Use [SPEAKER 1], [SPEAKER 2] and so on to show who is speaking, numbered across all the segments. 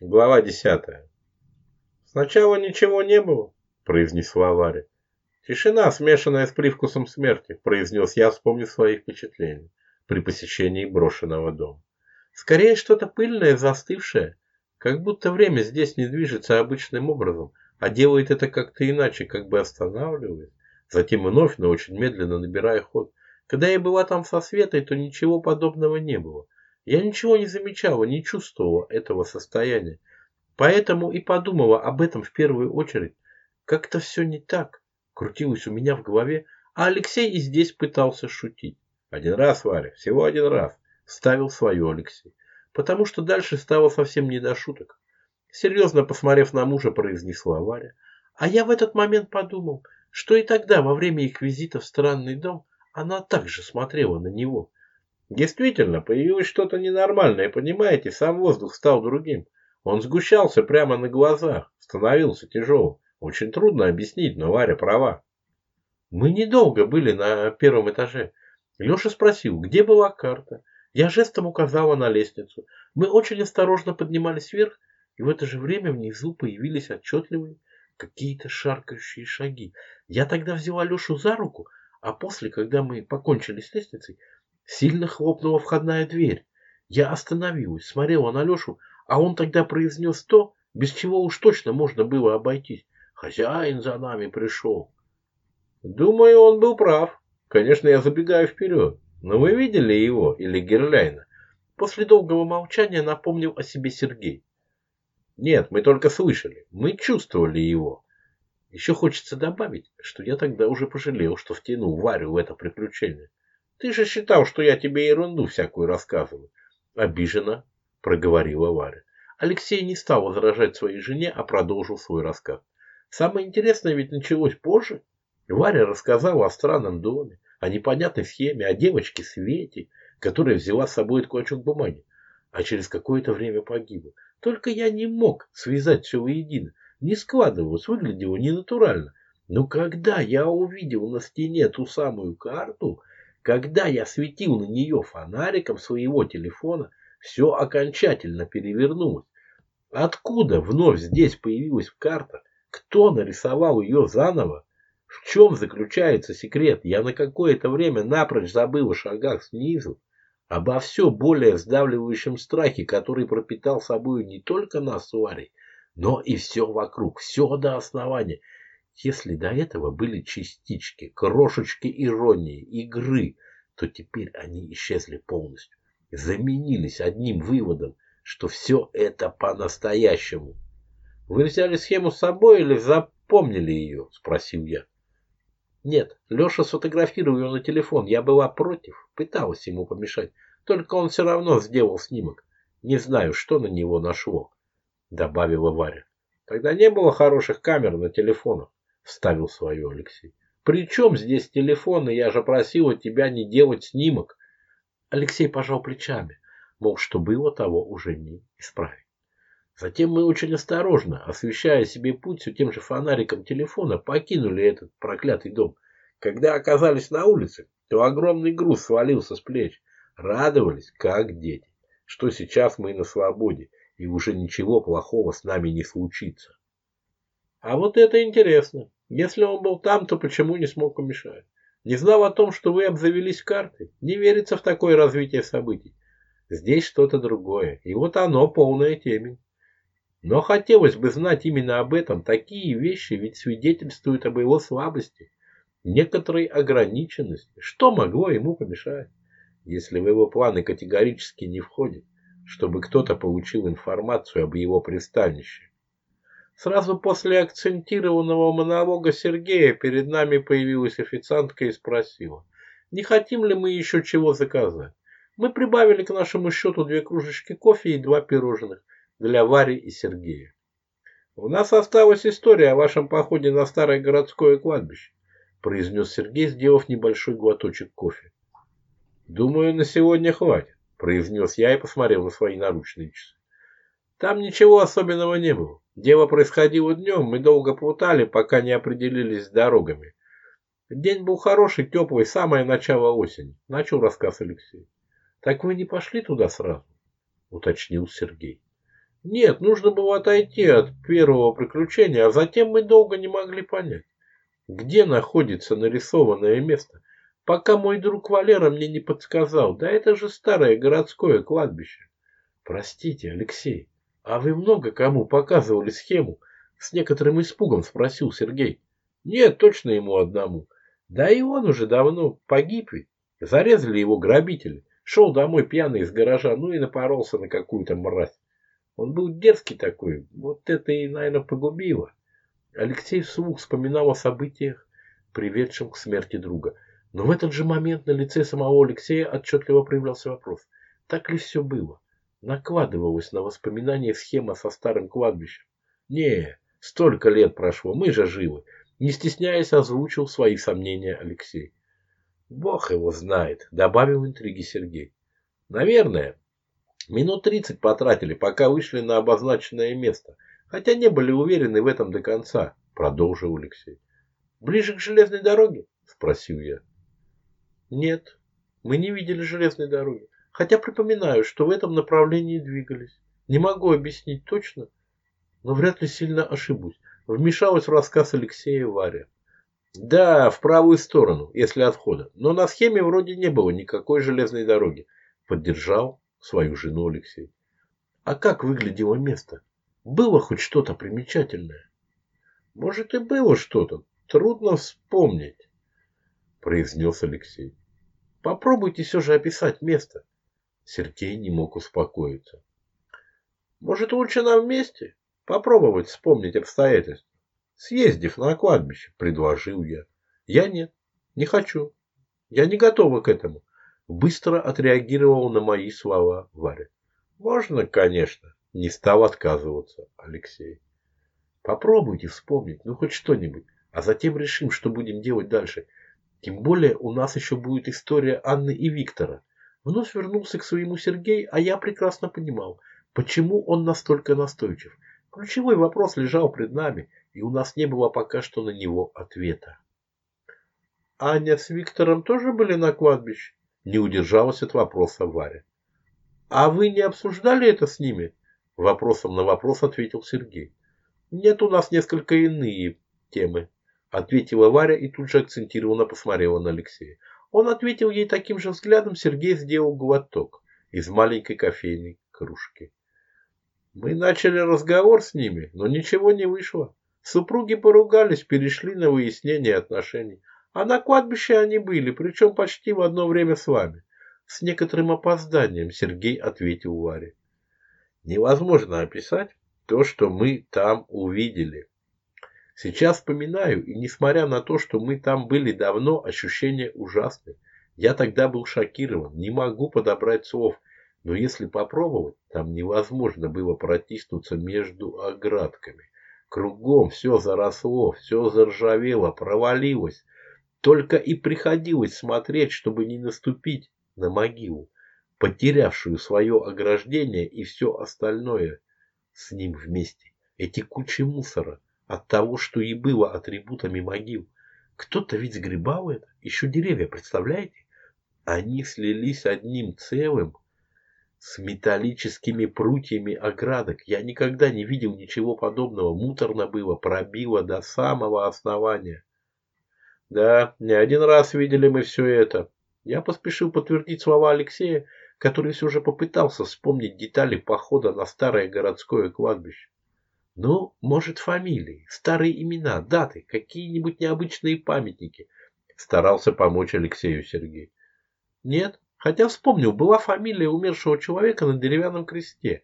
[SPEAKER 1] Глава десятая. Сначала ничего не было, произнесла Варя. Тишина, смешанная с привкусом смерти, произнес я, вспомнив свои впечатления при посещении брошенного дома. Скорее что-то пыльное, застывшее, как будто время здесь не движется обычным образом, а делает это как-то иначе, как бы останавливаясь, затем вновь, но очень медленно набирая ход. Когда я была там со Светой, то ничего подобного не было. Я ничего не замечала, не чувствовала этого состояния. Поэтому и подумала об этом в первую очередь. Как-то все не так. Крутилось у меня в голове, а Алексей и здесь пытался шутить. Один раз, Варя, всего один раз. Ставил свою Алексей. Потому что дальше стало совсем не до шуток. Серьезно посмотрев на мужа, произнесла Варя. А я в этот момент подумал, что и тогда, во время их визита в странный дом, она также смотрела на него. Действительно, появилось что-то ненормальное, понимаете, сам воздух стал другим. Он сгущался прямо на глазах, становился тяжелым. Очень трудно объяснить, но Варя права. Мы недолго были на первом этаже. Леша спросил, где была карта. Я жестом указала на лестницу. Мы очень осторожно поднимались вверх, и в это же время внизу появились отчетливые какие-то шаркающие шаги. Я тогда взяла Лешу за руку, а после, когда мы покончили с лестницей, Сильно хлопнула входная дверь. Я остановилась, смотрела на Лешу, а он тогда произнес то, без чего уж точно можно было обойтись. Хозяин за нами пришел. Думаю, он был прав. Конечно, я забегаю вперед. Но вы видели его или Герляйна? После долгого молчания напомнил о себе Сергей. Нет, мы только слышали. Мы чувствовали его. Еще хочется добавить, что я тогда уже пожалел, что втянул Варю в это приключение. Ты же считал, что я тебе ерунду всякую рассказываю. Обиженно проговорила Варя. Алексей не стал возражать своей жене, а продолжил свой рассказ. Самое интересное ведь началось позже. Варя рассказала о странном доме, о непонятной схеме, о девочке Свете, которая взяла с собой клочок бумаги, а через какое-то время погибла. Только я не мог связать все воедино. Не складывалось, выглядело ненатурально. Но когда я увидел на стене ту самую карту, когда я светил на нее фонариком своего телефона, все окончательно перевернулось. Откуда вновь здесь появилась карта? Кто нарисовал ее заново? В чем заключается секрет? Я на какое-то время напрочь забыл о шагах снизу, обо все более сдавливающем страхе, который пропитал собою не только нас с Варей, но и все вокруг, все до основания. Если до этого были частички, крошечки иронии, игры, то теперь они исчезли полностью. Заменились одним выводом, что все это по-настоящему. «Вы взяли схему с собой или запомнили ее?» – спросил я. Нет, Леша сфотографировал ее на телефон. Я была против, пыталась ему помешать. Только он все равно сделал снимок. Не знаю, что на него нашло, добавила Варя. Тогда не было хороших камер на телефонах вставил свою Алексей. При чем здесь телефон, и я же просила тебя не делать снимок. Алексей пожал плечами, мол, что было, того уже не исправить. Затем мы очень осторожно, освещая себе путь все тем же фонариком телефона, покинули этот проклятый дом. Когда оказались на улице, то огромный груз свалился с плеч. Радовались, как дети, что сейчас мы на свободе, и уже ничего плохого с нами не случится. А вот это интересно. Если он был там, то почему не смог помешать? Не знал о том, что вы обзавелись картой. Не верится в такое развитие событий. Здесь что-то другое. И вот оно, полная темень. Но хотелось бы знать именно об этом. Такие вещи ведь свидетельствуют об его слабости, некоторой ограниченности. Что могло ему помешать, если в его планы категорически не входит, чтобы кто-то получил информацию об его пристанище? Сразу после акцентированного монолога Сергея перед нами появилась официантка и спросила, не хотим ли мы еще чего заказать. Мы прибавили к нашему счету две кружечки кофе и два пирожных для Вари и Сергея. У нас осталась история о вашем походе на старое городское кладбище, произнес Сергей, сделав небольшой глоточек кофе. Думаю, на сегодня хватит, произнес я и посмотрел на свои наручные часы. Там ничего особенного не было. Дело происходило днем, мы долго плутали, пока не определились с дорогами. День был хороший, теплый, самое начало осени. Начал рассказ Алексей. Так вы не пошли туда сразу? Уточнил Сергей. Нет, нужно было отойти от первого приключения, а затем мы долго не могли понять, где находится нарисованное место, пока мой друг Валера мне не подсказал. Да это же старое городское кладбище. Простите, Алексей, а вы много кому показывали схему? С некоторым испугом спросил Сергей. Нет, точно ему одному. Да и он уже давно погиб ведь. Зарезали его грабители. Шел домой пьяный из гаража, ну и напоролся на какую-то мразь. Он был дерзкий такой, вот это и, наверное, погубило. Алексей вслух вспоминал о событиях, приведшем к смерти друга. Но в этот же момент на лице самого Алексея отчетливо проявлялся вопрос. Так ли все было? Накладывалась на воспоминания схема со старым кладбищем. Не, столько лет прошло, мы же живы. Не стесняясь, озвучил свои сомнения Алексей. Бог его знает, добавил интриги Сергей. Наверное, минут тридцать потратили, пока вышли на обозначенное место, хотя не были уверены в этом до конца, продолжил Алексей. Ближе к железной дороге? Спросил я. Нет, мы не видели железной дороги, хотя припоминаю, что в этом направлении двигались. Не могу объяснить точно, но вряд ли сильно ошибусь. Вмешалась в рассказ Алексея Варя. Да, в правую сторону, если отхода. Но на схеме вроде не было никакой железной дороги. Поддержал свою жену Алексей. А как выглядело место? Было хоть что-то примечательное? Может и было что-то. Трудно вспомнить, произнес Алексей. Попробуйте все же описать место. Сергей не мог успокоиться. Может, лучше нам вместе? Попробовать вспомнить обстоятельства. Съездив на кладбище, предложил я. Я нет, не хочу. Я не готова к этому. Быстро отреагировал на мои слова Варя. Можно, конечно. Не стал отказываться Алексей. Попробуйте вспомнить, ну хоть что-нибудь, а затем решим, что будем делать дальше. Тем более у нас еще будет история Анны и Виктора. Вновь вернулся к своему Сергей, а я прекрасно понимал, почему он настолько настойчив. Ключевой вопрос лежал пред нами, и у нас не было пока что на него ответа. Аня с Виктором тоже были на кладбище? Не удержалась от вопроса Варя. А вы не обсуждали это с ними? Вопросом на вопрос ответил Сергей. Нет, у нас несколько иные темы, ответила Варя и тут же акцентированно посмотрела на Алексея. Он ответил ей таким же взглядом, Сергей сделал глоток из маленькой кофейной кружки. Мы начали разговор с ними, но ничего не вышло. Супруги поругались, перешли на выяснение отношений. А на кладбище они были, причем почти в одно время с вами. С некоторым опозданием Сергей ответил Варе. Невозможно описать то, что мы там увидели. Сейчас вспоминаю, и несмотря на то, что мы там были давно, ощущения ужасные. Я тогда был шокирован, не могу подобрать слов – но если попробовать, там невозможно было протиснуться между оградками. Кругом все заросло, все заржавело, провалилось. Только и приходилось смотреть, чтобы не наступить на могилу, потерявшую свое ограждение и все остальное с ним вместе. Эти кучи мусора от того, что и было атрибутами могил. Кто-то ведь сгребал это, еще деревья, представляете? Они слились одним целым, с металлическими прутьями оградок. Я никогда не видел ничего подобного. Муторно было, пробило до самого основания. Да, не один раз видели мы все это. Я поспешил подтвердить слова Алексея, который все же попытался вспомнить детали похода на старое городское кладбище. Ну, может, фамилии, старые имена, даты, какие-нибудь необычные памятники. Старался помочь Алексею Сергей. Нет, Хотя вспомнил, была фамилия умершего человека на деревянном кресте.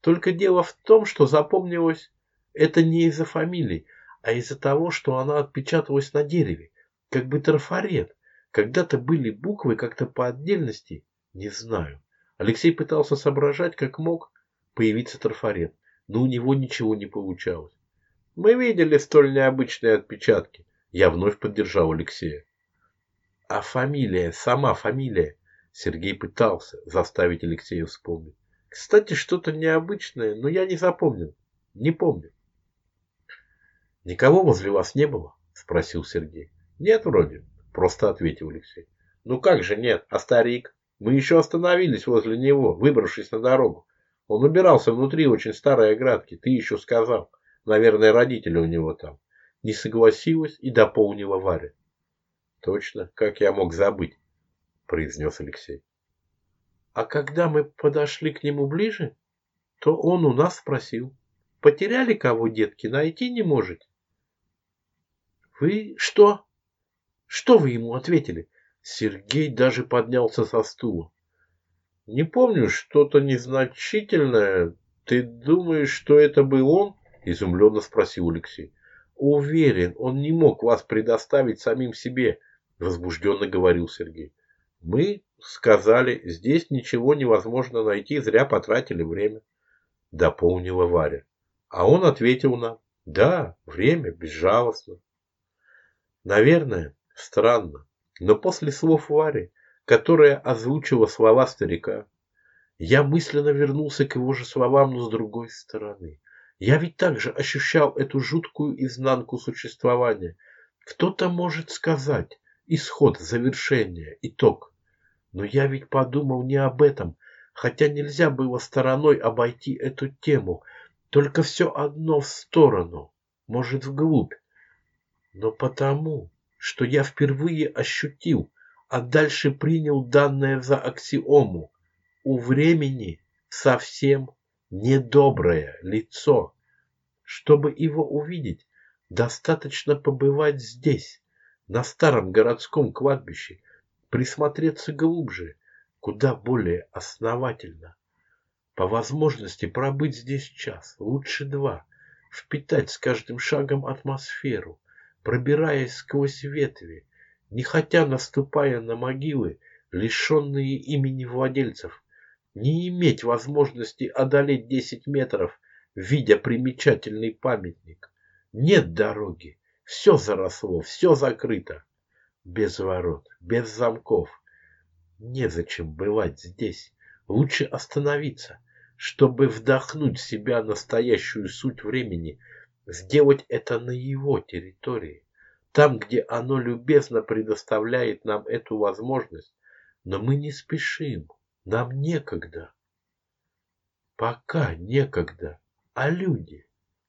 [SPEAKER 1] Только дело в том, что запомнилось это не из-за фамилии, а из-за того, что она отпечаталась на дереве, как бы трафарет. Когда-то были буквы как-то по отдельности, не знаю. Алексей пытался соображать, как мог появиться трафарет, но у него ничего не получалось. Мы видели столь необычные отпечатки. Я вновь поддержал Алексея. А фамилия, сама фамилия, Сергей пытался заставить Алексея вспомнить. Кстати, что-то необычное, но я не запомнил. Не помню. Никого возле вас не было? Спросил Сергей. Нет, вроде. Просто ответил Алексей. Ну как же нет? А старик? Мы еще остановились возле него, выбравшись на дорогу. Он убирался внутри очень старой оградки. Ты еще сказал. Наверное, родители у него там. Не согласилась и дополнила Варя. Точно, как я мог забыть, произнес Алексей. А когда мы подошли к нему ближе, то он у нас спросил. Потеряли кого, детки, найти не можете? Вы что? Что вы ему ответили? Сергей даже поднялся со стула. Не помню, что-то незначительное. Ты думаешь, что это был он? Изумленно спросил Алексей. Уверен, он не мог вас предоставить самим себе, возбужденно говорил Сергей. Мы сказали, здесь ничего невозможно найти, зря потратили время, дополнила Варя. А он ответил нам, да, время безжалостно. Наверное, странно, но после слов Вари которая озвучила слова старика. Я мысленно вернулся к его же словам, но с другой стороны. Я ведь также ощущал эту жуткую изнанку существования. Кто-то может сказать исход, завершение, итог. Но я ведь подумал не об этом, хотя нельзя было стороной обойти эту тему, только все одно в сторону, может вглубь. Но потому, что я впервые ощутил, а дальше принял данное за аксиому. У времени совсем недоброе лицо. Чтобы его увидеть, достаточно побывать здесь, на старом городском кладбище, присмотреться глубже, куда более основательно. По возможности пробыть здесь час, лучше два, впитать с каждым шагом атмосферу, пробираясь сквозь ветви, нехотя наступая на могилы, лишенные имени владельцев, не иметь возможности одолеть десять метров, видя примечательный памятник. Нет дороги, все заросло, все закрыто. Без ворот, без замков. Незачем бывать здесь. Лучше остановиться, чтобы вдохнуть в себя настоящую суть времени, сделать это на его территории там, где оно любезно предоставляет нам эту возможность, но мы не спешим, нам некогда. Пока некогда. А люди?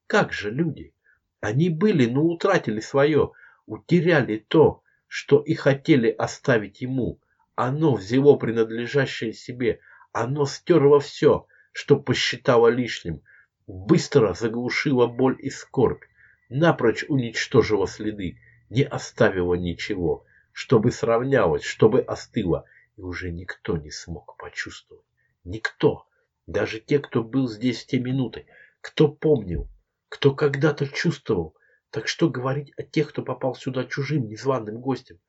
[SPEAKER 1] Как же люди? Они были, но утратили свое, утеряли то, что и хотели оставить ему. Оно взяло принадлежащее себе, оно стерло все, что посчитало лишним, быстро заглушило боль и скорбь, напрочь уничтожило следы, не оставила ничего, чтобы сравнялось, чтобы остыло, и уже никто не смог почувствовать. Никто, даже те, кто был здесь в те минуты, кто помнил, кто когда-то чувствовал. Так что говорить о тех, кто попал сюда чужим, незваным гостем?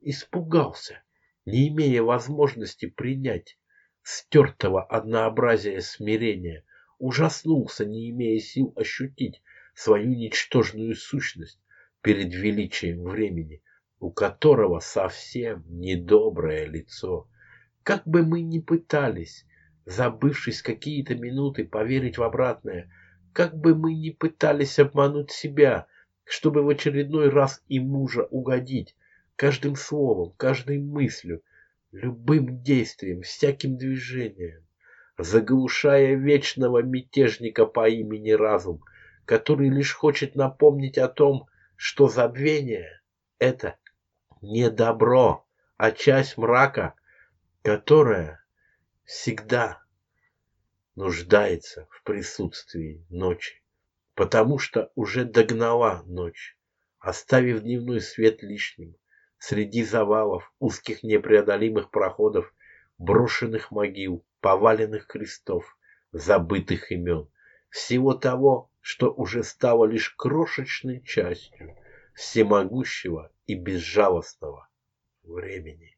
[SPEAKER 1] Испугался, не имея возможности принять стертого однообразия смирения, ужаснулся, не имея сил ощутить свою ничтожную сущность, перед величием времени, у которого совсем недоброе лицо. Как бы мы ни пытались, забывшись какие-то минуты, поверить в обратное, как бы мы ни пытались обмануть себя, чтобы в очередной раз и мужа угодить, каждым словом, каждой мыслью, любым действием, всяким движением, заглушая вечного мятежника по имени Разум, который лишь хочет напомнить о том, что забвение — это не добро, а часть мрака, которая всегда нуждается в присутствии ночи, потому что уже догнала ночь, оставив дневной свет лишним среди завалов, узких непреодолимых проходов, брошенных могил, поваленных крестов, забытых имен, всего того, что уже стало лишь крошечной частью всемогущего и безжалостного времени.